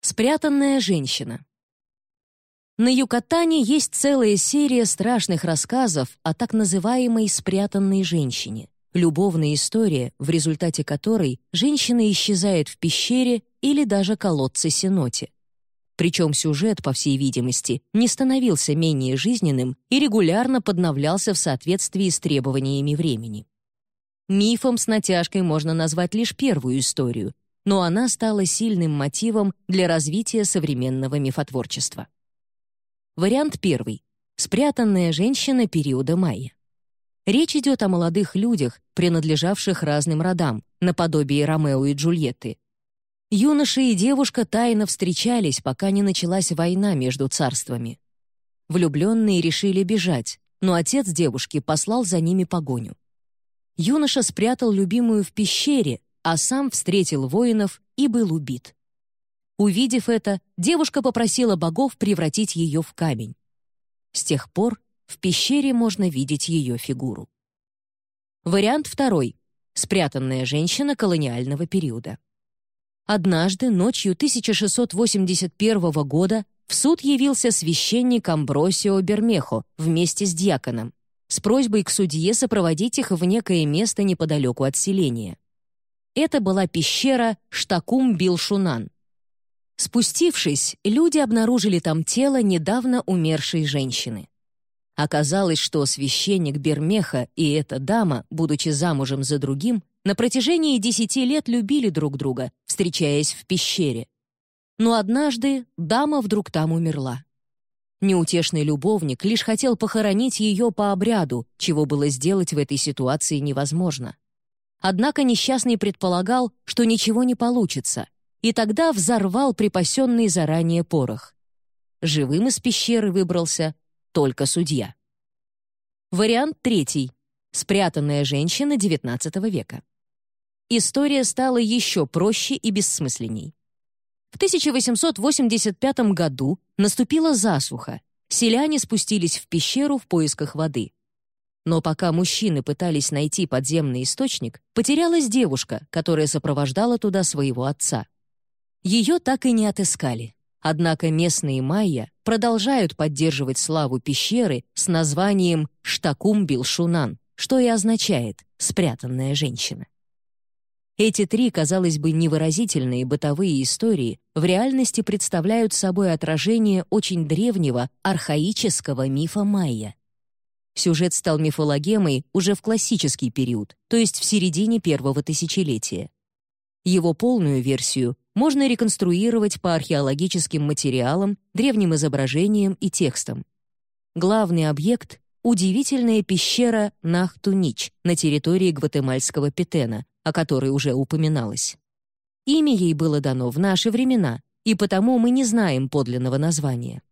Спрятанная женщина. На Юкатане есть целая серия страшных рассказов о так называемой спрятанной женщине, любовная история, в результате которой женщина исчезает в пещере или даже колодце Синоте. Причем сюжет, по всей видимости, не становился менее жизненным и регулярно подновлялся в соответствии с требованиями времени. Мифом с натяжкой можно назвать лишь первую историю, но она стала сильным мотивом для развития современного мифотворчества. Вариант первый. Спрятанная женщина периода майя. Речь идет о молодых людях, принадлежавших разным родам, наподобие Ромео и Джульетты. Юноша и девушка тайно встречались, пока не началась война между царствами. Влюбленные решили бежать, но отец девушки послал за ними погоню юноша спрятал любимую в пещере, а сам встретил воинов и был убит. Увидев это, девушка попросила богов превратить ее в камень. С тех пор в пещере можно видеть ее фигуру. Вариант второй. Спрятанная женщина колониального периода. Однажды, ночью 1681 года, в суд явился священник Амбросио Бермехо вместе с диаконом с просьбой к судье сопроводить их в некое место неподалеку от селения. Это была пещера Штакум-Билшунан. Спустившись, люди обнаружили там тело недавно умершей женщины. Оказалось, что священник Бермеха и эта дама, будучи замужем за другим, на протяжении десяти лет любили друг друга, встречаясь в пещере. Но однажды дама вдруг там умерла. Неутешный любовник лишь хотел похоронить ее по обряду, чего было сделать в этой ситуации невозможно. Однако несчастный предполагал, что ничего не получится, и тогда взорвал припасенный заранее порох. Живым из пещеры выбрался только судья. Вариант третий. Спрятанная женщина XIX века. История стала еще проще и бессмысленней. В 1885 году наступила засуха. Селяне спустились в пещеру в поисках воды. Но пока мужчины пытались найти подземный источник, потерялась девушка, которая сопровождала туда своего отца. Ее так и не отыскали. Однако местные майя продолжают поддерживать славу пещеры с названием Штакум-Билшунан, что и означает «спрятанная женщина». Эти три, казалось бы, невыразительные бытовые истории в реальности представляют собой отражение очень древнего, архаического мифа майя. Сюжет стал мифологемой уже в классический период, то есть в середине первого тысячелетия. Его полную версию можно реконструировать по археологическим материалам, древним изображениям и текстам. Главный объект — удивительная пещера Нахтунич на территории гватемальского Петена, о которой уже упоминалось. Имя ей было дано в наши времена, и потому мы не знаем подлинного названия.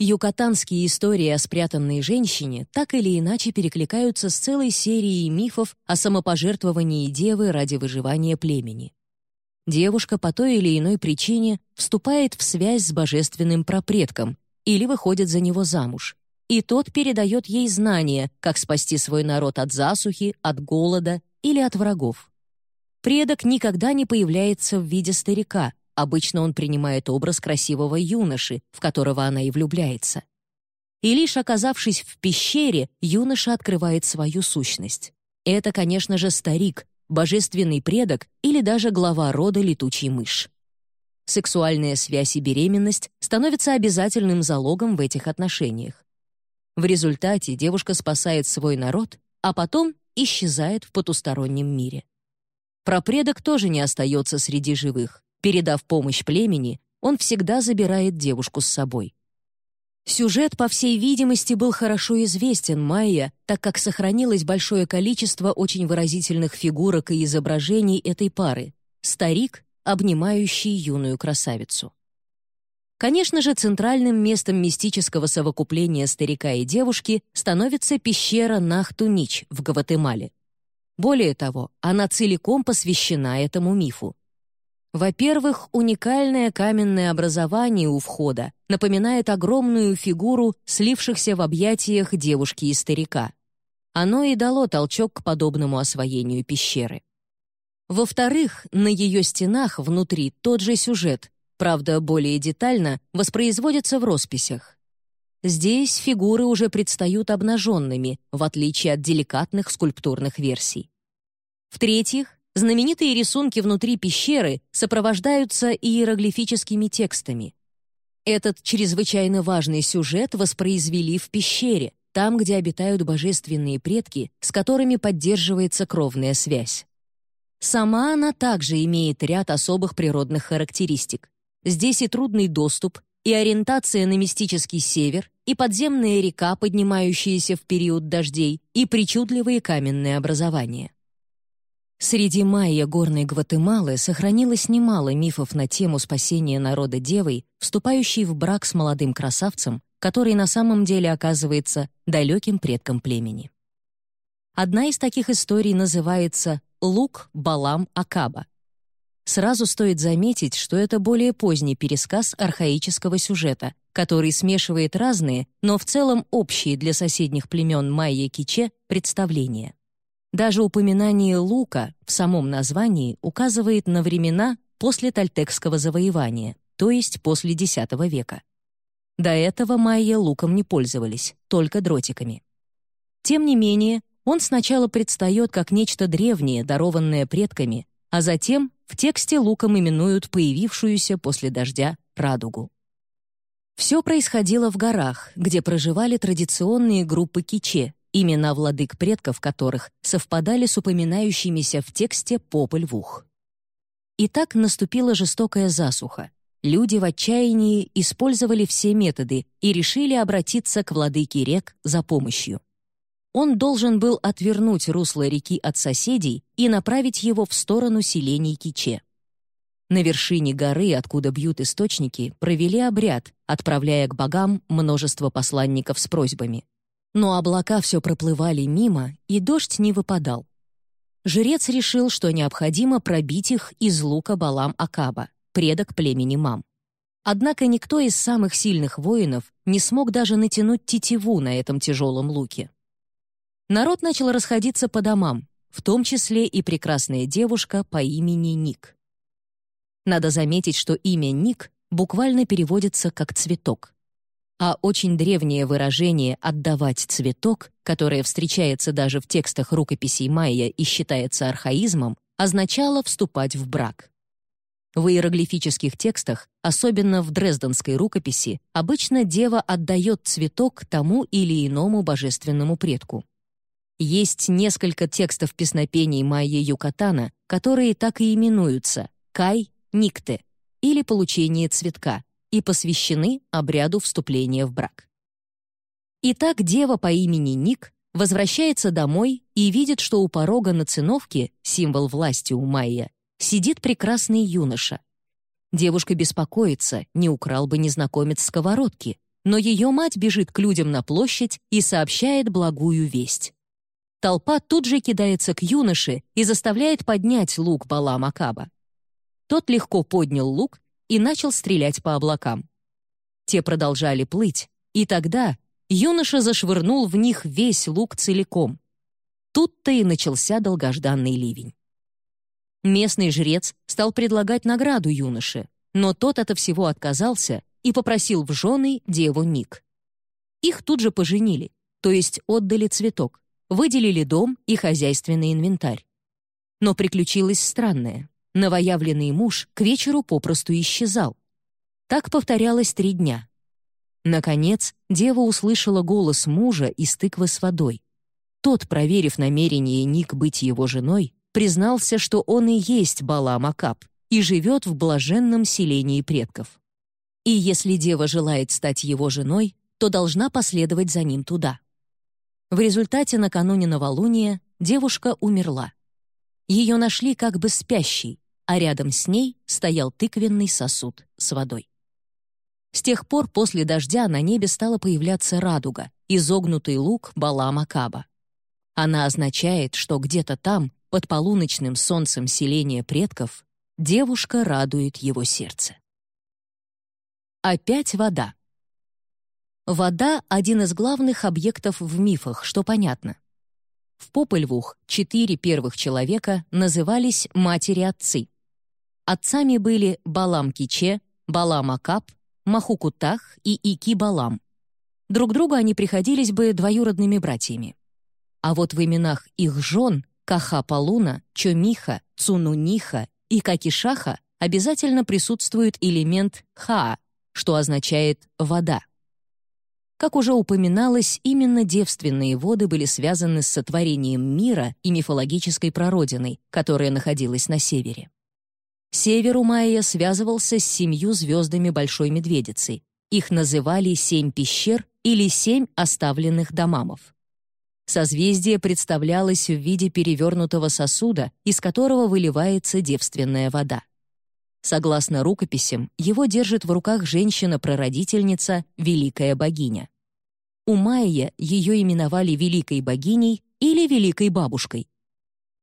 Юкатанские истории о спрятанной женщине так или иначе перекликаются с целой серией мифов о самопожертвовании девы ради выживания племени. Девушка по той или иной причине вступает в связь с божественным пропредком или выходит за него замуж, и тот передает ей знания, как спасти свой народ от засухи, от голода или от врагов. Предок никогда не появляется в виде старика, обычно он принимает образ красивого юноши, в которого она и влюбляется. И лишь оказавшись в пещере, юноша открывает свою сущность. Это, конечно же, старик, божественный предок или даже глава рода летучий мышь. Сексуальная связь и беременность становятся обязательным залогом в этих отношениях. В результате девушка спасает свой народ, а потом исчезает в потустороннем мире. Пропредок тоже не остается среди живых. Передав помощь племени, он всегда забирает девушку с собой. Сюжет, по всей видимости, был хорошо известен Майя, так как сохранилось большое количество очень выразительных фигурок и изображений этой пары. Старик, обнимающий юную красавицу. Конечно же, центральным местом мистического совокупления старика и девушки становится пещера Нахтунич в Гватемале. Более того, она целиком посвящена этому мифу. Во-первых, уникальное каменное образование у входа напоминает огромную фигуру слившихся в объятиях девушки и старика. Оно и дало толчок к подобному освоению пещеры. Во-вторых, на ее стенах внутри тот же сюжет, правда, более детально, воспроизводится в росписях. Здесь фигуры уже предстают обнаженными, в отличие от деликатных скульптурных версий. В-третьих, знаменитые рисунки внутри пещеры сопровождаются иероглифическими текстами. Этот чрезвычайно важный сюжет воспроизвели в пещере, там, где обитают божественные предки, с которыми поддерживается кровная связь. Сама она также имеет ряд особых природных характеристик. Здесь и трудный доступ, и ориентация на мистический север, и подземная река, поднимающаяся в период дождей, и причудливые каменные образования. Среди майя горной Гватемалы сохранилось немало мифов на тему спасения народа девой, вступающей в брак с молодым красавцем, который на самом деле оказывается далеким предком племени. Одна из таких историй называется «Лук Балам Акаба», Сразу стоит заметить, что это более поздний пересказ архаического сюжета, который смешивает разные, но в целом общие для соседних племен майя-киче представления. Даже упоминание лука в самом названии указывает на времена после тальтекского завоевания, то есть после X века. До этого майя луком не пользовались, только дротиками. Тем не менее, он сначала предстает как нечто древнее, дарованное предками, а затем в тексте луком именуют появившуюся после дождя радугу. Все происходило в горах, где проживали традиционные группы киче, имена владык предков которых совпадали с упоминающимися в тексте Пополь-Вух. И так наступила жестокая засуха. Люди в отчаянии использовали все методы и решили обратиться к владыке рек за помощью он должен был отвернуть русло реки от соседей и направить его в сторону селений Киче. На вершине горы, откуда бьют источники, провели обряд, отправляя к богам множество посланников с просьбами. Но облака все проплывали мимо, и дождь не выпадал. Жрец решил, что необходимо пробить их из лука Балам Акаба, предок племени Мам. Однако никто из самых сильных воинов не смог даже натянуть тетиву на этом тяжелом луке. Народ начал расходиться по домам, в том числе и прекрасная девушка по имени Ник. Надо заметить, что имя Ник буквально переводится как «цветок». А очень древнее выражение «отдавать цветок», которое встречается даже в текстах рукописей майя и считается архаизмом, означало «вступать в брак». В иероглифических текстах, особенно в дрезденской рукописи, обычно дева отдает цветок тому или иному божественному предку. Есть несколько текстов песнопений майя Юкатана, которые так и именуются «Кай Никте» или «Получение цветка» и посвящены обряду вступления в брак. Итак, дева по имени Ник возвращается домой и видит, что у порога на циновке, символ власти у Майя, сидит прекрасный юноша. Девушка беспокоится, не украл бы незнакомец сковородки, но ее мать бежит к людям на площадь и сообщает благую весть. Толпа тут же кидается к юноше и заставляет поднять лук Бала Макаба. Тот легко поднял лук и начал стрелять по облакам. Те продолжали плыть, и тогда юноша зашвырнул в них весь лук целиком. Тут-то и начался долгожданный ливень. Местный жрец стал предлагать награду юноше, но тот от всего отказался и попросил в жены деву Ник. Их тут же поженили, то есть отдали цветок, выделили дом и хозяйственный инвентарь. Но приключилось странное. Новоявленный муж к вечеру попросту исчезал. Так повторялось три дня. Наконец, дева услышала голос мужа из тыквы с водой. Тот, проверив намерение Ник быть его женой, признался, что он и есть Бала Макап и живет в блаженном селении предков. И если дева желает стать его женой, то должна последовать за ним туда. В результате накануне новолуния девушка умерла. Ее нашли как бы спящей, а рядом с ней стоял тыквенный сосуд с водой. С тех пор после дождя на небе стала появляться радуга, изогнутый лук Бала Макаба. Она означает, что где-то там, под полуночным солнцем селения предков, девушка радует его сердце. Опять вода. Вода — один из главных объектов в мифах, что понятно. В Попельвух четыре первых человека назывались матери-отцы. Отцами были Балам Киче, Балам Акап, Махукутах и Ики Балам. Друг другу они приходились бы двоюродными братьями. А вот в именах их жен Каха-Палуна, Чомиха, Цунуниха и Какишаха обязательно присутствует элемент Хаа, что означает «вода». Как уже упоминалось, именно девственные воды были связаны с сотворением мира и мифологической прародиной, которая находилась на севере. Север у майя связывался с семью звездами Большой Медведицы. Их называли «семь пещер» или «семь оставленных домамов». Созвездие представлялось в виде перевернутого сосуда, из которого выливается девственная вода. Согласно рукописям, его держит в руках женщина-прародительница, великая богиня. У майя ее именовали великой богиней или великой бабушкой.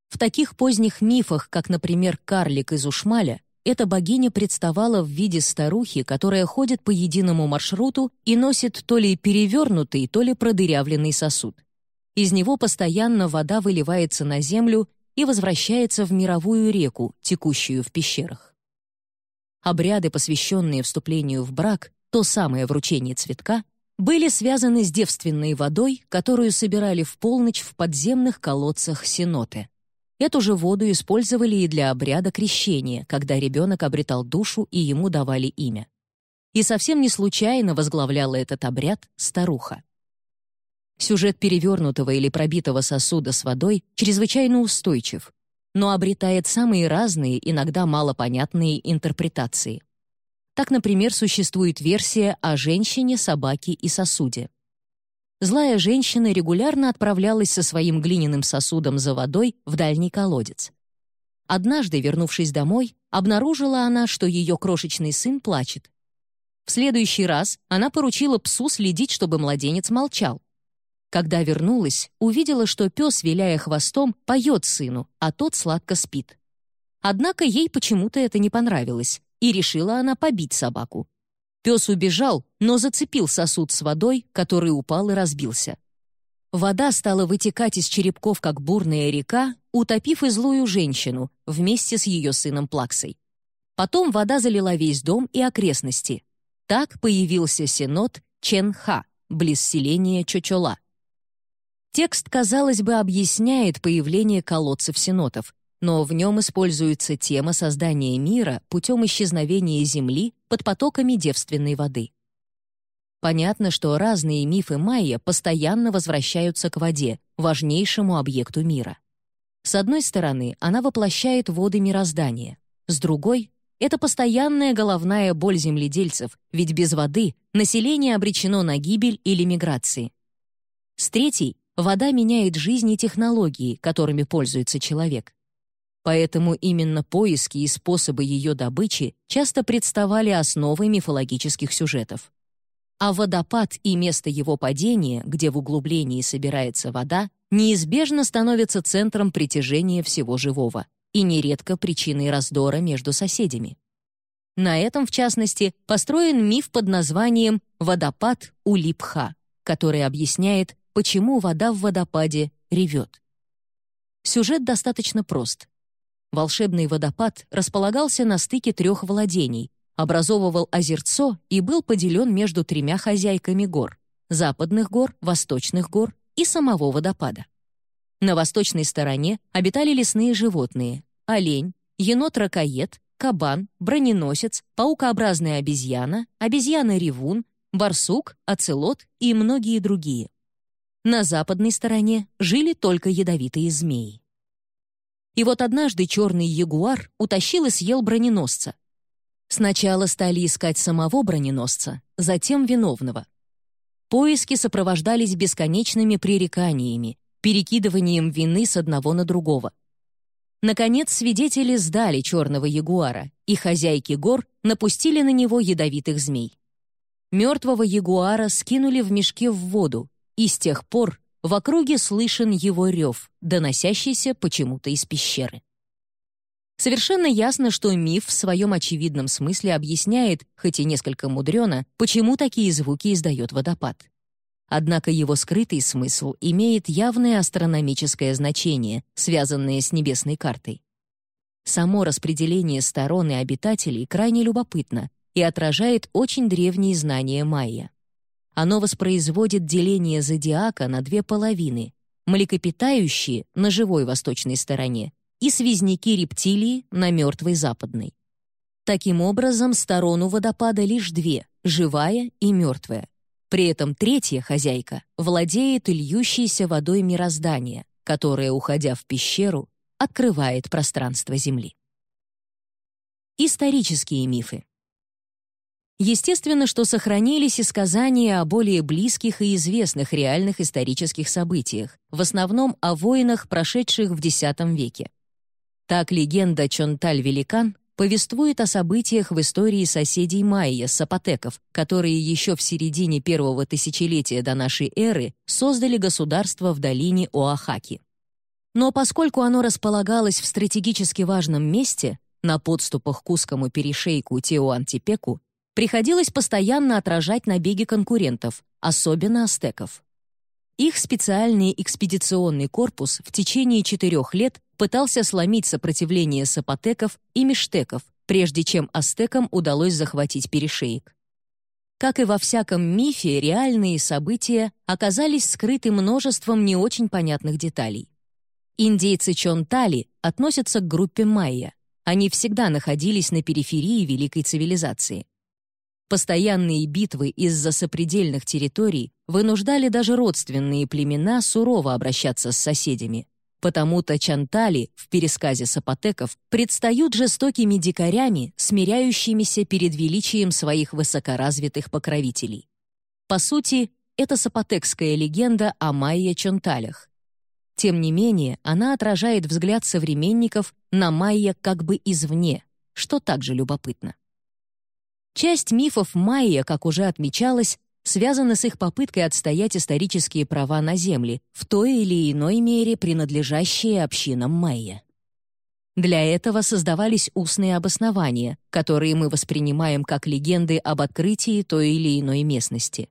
В таких поздних мифах, как, например, карлик из Ушмаля, эта богиня представала в виде старухи, которая ходит по единому маршруту и носит то ли перевернутый, то ли продырявленный сосуд. Из него постоянно вода выливается на землю и возвращается в мировую реку, текущую в пещерах. Обряды, посвященные вступлению в брак, то самое вручение цветка, были связаны с девственной водой, которую собирали в полночь в подземных колодцах Синоты. Эту же воду использовали и для обряда крещения, когда ребенок обретал душу и ему давали имя. И совсем не случайно возглавляла этот обряд старуха. Сюжет перевернутого или пробитого сосуда с водой чрезвычайно устойчив, но обретает самые разные, иногда малопонятные интерпретации. Так, например, существует версия о женщине, собаке и сосуде. Злая женщина регулярно отправлялась со своим глиняным сосудом за водой в дальний колодец. Однажды, вернувшись домой, обнаружила она, что ее крошечный сын плачет. В следующий раз она поручила псу следить, чтобы младенец молчал. Когда вернулась, увидела, что пес, виляя хвостом, поет сыну, а тот сладко спит. Однако ей почему-то это не понравилось, и решила она побить собаку. Пес убежал, но зацепил сосуд с водой, который упал и разбился. Вода стала вытекать из черепков, как бурная река, утопив и злую женщину вместе с ее сыном Плаксой. Потом вода залила весь дом и окрестности. Так появился сенот Ченха, близ селения Чочола. Текст, казалось бы, объясняет появление колодцев сенотов, но в нем используется тема создания мира путем исчезновения Земли под потоками девственной воды. Понятно, что разные мифы майя постоянно возвращаются к воде, важнейшему объекту мира. С одной стороны, она воплощает воды мироздания, с другой — это постоянная головная боль земледельцев, ведь без воды население обречено на гибель или миграции. С третьей — вода меняет жизнь и технологии, которыми пользуется человек. Поэтому именно поиски и способы ее добычи часто представали основой мифологических сюжетов. А водопад и место его падения, где в углублении собирается вода, неизбежно становится центром притяжения всего живого и нередко причиной раздора между соседями. На этом, в частности, построен миф под названием «Водопад Улипха», который объясняет, почему вода в водопаде ревет. Сюжет достаточно прост. Волшебный водопад располагался на стыке трех владений, образовывал озерцо и был поделен между тремя хозяйками гор — западных гор, восточных гор и самого водопада. На восточной стороне обитали лесные животные — олень, енот-ракоед, кабан, броненосец, паукообразная обезьяна, обезьяна-ревун, барсук, оцелот и многие другие. На западной стороне жили только ядовитые змеи. И вот однажды черный ягуар утащил и съел броненосца. Сначала стали искать самого броненосца, затем виновного. Поиски сопровождались бесконечными пререканиями, перекидыванием вины с одного на другого. Наконец, свидетели сдали черного ягуара, и хозяйки гор напустили на него ядовитых змей. Мертвого ягуара скинули в мешке в воду, и с тех пор в округе слышен его рев, доносящийся почему-то из пещеры. Совершенно ясно, что миф в своем очевидном смысле объясняет, хоть и несколько мудрено, почему такие звуки издает водопад. Однако его скрытый смысл имеет явное астрономическое значение, связанное с небесной картой. Само распределение сторон и обитателей крайне любопытно и отражает очень древние знания майя. Оно воспроизводит деление зодиака на две половины — млекопитающие на живой восточной стороне и связняки рептилии на мертвой западной. Таким образом, сторону водопада лишь две — живая и мертвая. При этом третья хозяйка владеет льющейся водой мироздания, которая, уходя в пещеру, открывает пространство Земли. Исторические мифы. Естественно, что сохранились и сказания о более близких и известных реальных исторических событиях, в основном о войнах, прошедших в X веке. Так легенда Чонталь-Великан повествует о событиях в истории соседей майя, сапотеков, которые еще в середине первого тысячелетия до нашей эры создали государство в долине Оахаки. Но поскольку оно располагалось в стратегически важном месте, на подступах к узкому перешейку Теуантипеку, приходилось постоянно отражать набеги конкурентов, особенно астеков. Их специальный экспедиционный корпус в течение четырех лет пытался сломить сопротивление сапотеков и миштеков, прежде чем астекам удалось захватить перешеек. Как и во всяком мифе, реальные события оказались скрыты множеством не очень понятных деталей. Индейцы Чонтали относятся к группе майя. Они всегда находились на периферии великой цивилизации. Постоянные битвы из-за сопредельных территорий вынуждали даже родственные племена сурово обращаться с соседями. Потому-то чантали в пересказе сапотеков предстают жестокими дикарями, смиряющимися перед величием своих высокоразвитых покровителей. По сути, это сапотекская легенда о майя-чонталях. Тем не менее, она отражает взгляд современников на майя как бы извне, что также любопытно. Часть мифов майя, как уже отмечалось, связана с их попыткой отстоять исторические права на земли, в той или иной мере принадлежащие общинам майя. Для этого создавались устные обоснования, которые мы воспринимаем как легенды об открытии той или иной местности.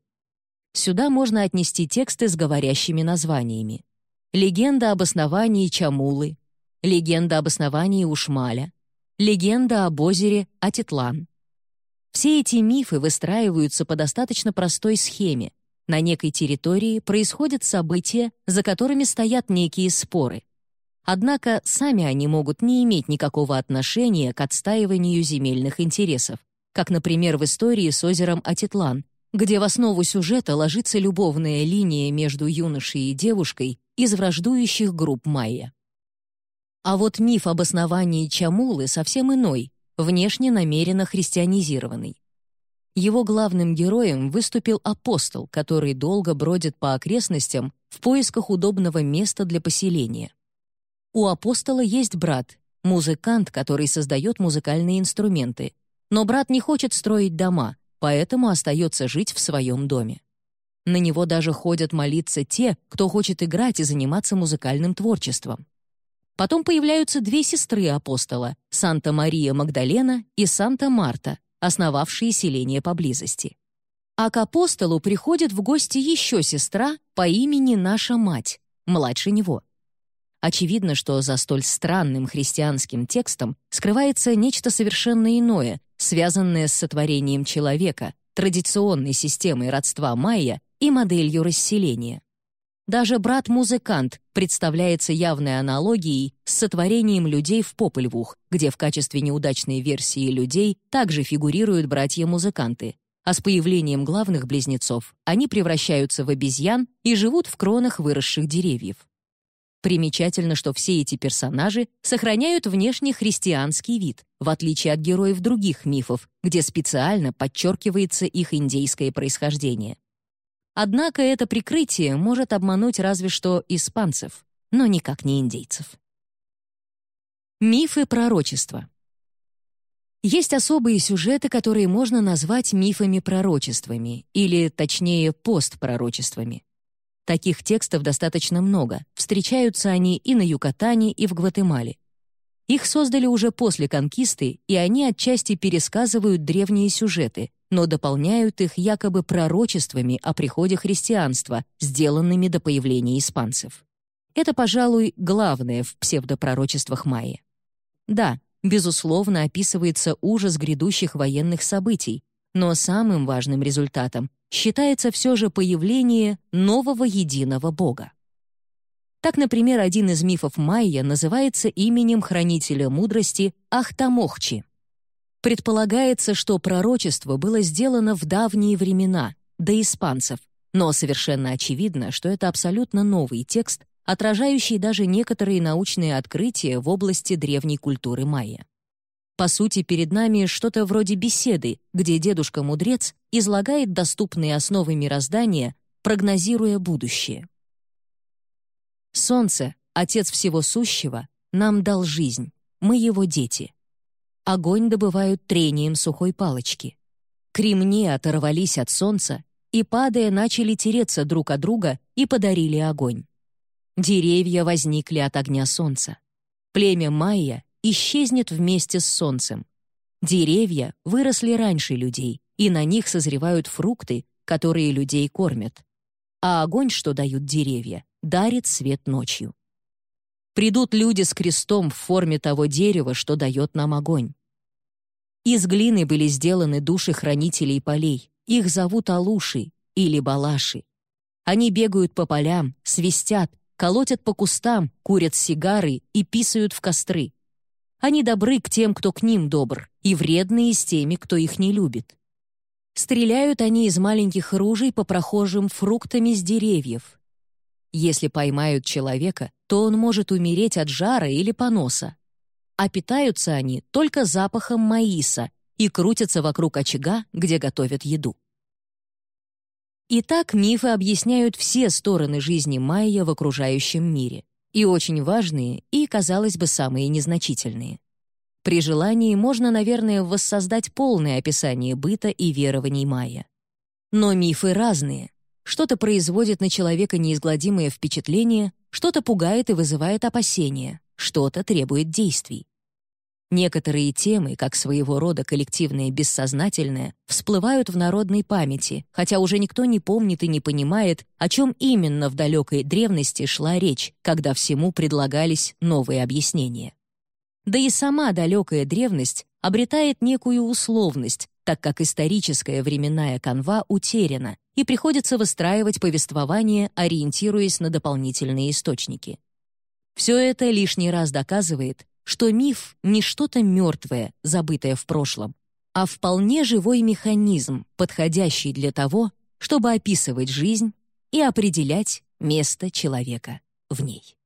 Сюда можно отнести тексты с говорящими названиями. Легенда об основании Чамулы, легенда об основании Ушмаля, легенда об озере Атитлан. Все эти мифы выстраиваются по достаточно простой схеме. На некой территории происходят события, за которыми стоят некие споры. Однако сами они могут не иметь никакого отношения к отстаиванию земельных интересов, как, например, в истории с озером Атитлан, где в основу сюжета ложится любовная линия между юношей и девушкой из враждующих групп майя. А вот миф об основании Чамулы совсем иной, внешне намеренно христианизированный. Его главным героем выступил апостол, который долго бродит по окрестностям в поисках удобного места для поселения. У апостола есть брат, музыкант, который создает музыкальные инструменты, но брат не хочет строить дома — поэтому остается жить в своем доме. На него даже ходят молиться те, кто хочет играть и заниматься музыкальным творчеством. Потом появляются две сестры апостола — Санта-Мария Магдалена и Санта-Марта, основавшие селение поблизости. А к апостолу приходит в гости еще сестра по имени Наша Мать, младше него. Очевидно, что за столь странным христианским текстом скрывается нечто совершенно иное, связанное с сотворением человека, традиционной системой родства майя и моделью расселения. Даже брат-музыкант представляется явной аналогией с сотворением людей в Попельвух, где в качестве неудачной версии людей также фигурируют братья-музыканты, а с появлением главных близнецов они превращаются в обезьян и живут в кронах выросших деревьев. Примечательно, что все эти персонажи сохраняют внешне христианский вид, в отличие от героев других мифов, где специально подчеркивается их индейское происхождение. Однако это прикрытие может обмануть разве что испанцев, но никак не индейцев. Мифы пророчества. Есть особые сюжеты, которые можно назвать мифами-пророчествами, или, точнее, постпророчествами. Таких текстов достаточно много, встречаются они и на Юкатане, и в Гватемале. Их создали уже после конкисты, и они отчасти пересказывают древние сюжеты, но дополняют их якобы пророчествами о приходе христианства, сделанными до появления испанцев. Это, пожалуй, главное в псевдопророчествах майя. Да, безусловно, описывается ужас грядущих военных событий, но самым важным результатом считается все же появление нового единого бога. Так, например, один из мифов майя называется именем хранителя мудрости Ахтамохчи. Предполагается, что пророчество было сделано в давние времена, до испанцев, но совершенно очевидно, что это абсолютно новый текст, отражающий даже некоторые научные открытия в области древней культуры майя. По сути, перед нами что-то вроде беседы, где дедушка-мудрец излагает доступные основы мироздания, прогнозируя будущее. Солнце, Отец всего сущего, нам дал жизнь, мы его дети. Огонь добывают трением сухой палочки. Кремни оторвались от солнца и, падая, начали тереться друг от друга и подарили огонь. Деревья возникли от огня солнца. Племя майя исчезнет вместе с солнцем. Деревья выросли раньше людей, и на них созревают фрукты, которые людей кормят. А огонь, что дают деревья, дарит свет ночью. Придут люди с крестом в форме того дерева, что дает нам огонь. Из глины были сделаны души хранителей полей. Их зовут Алуши или Балаши. Они бегают по полям, свистят, колотят по кустам, курят сигары и писают в костры. Они добры к тем, кто к ним добр, и вредные с теми, кто их не любит. Стреляют они из маленьких ружей по прохожим фруктами с деревьев. Если поймают человека, то он может умереть от жара или поноса. А питаются они только запахом маиса и крутятся вокруг очага, где готовят еду. Итак, мифы объясняют все стороны жизни майя в окружающем мире и очень важные, и, казалось бы, самые незначительные. При желании можно, наверное, воссоздать полное описание быта и верований майя. Но мифы разные. Что-то производит на человека неизгладимое впечатление, что-то пугает и вызывает опасения, что-то требует действий. Некоторые темы, как своего рода коллективное бессознательное, всплывают в народной памяти, хотя уже никто не помнит и не понимает, о чем именно в далекой древности шла речь, когда всему предлагались новые объяснения. Да и сама далекая древность обретает некую условность, так как историческая временная канва утеряна, и приходится выстраивать повествование, ориентируясь на дополнительные источники. Все это лишний раз доказывает, что миф — не что-то мертвое, забытое в прошлом, а вполне живой механизм, подходящий для того, чтобы описывать жизнь и определять место человека в ней.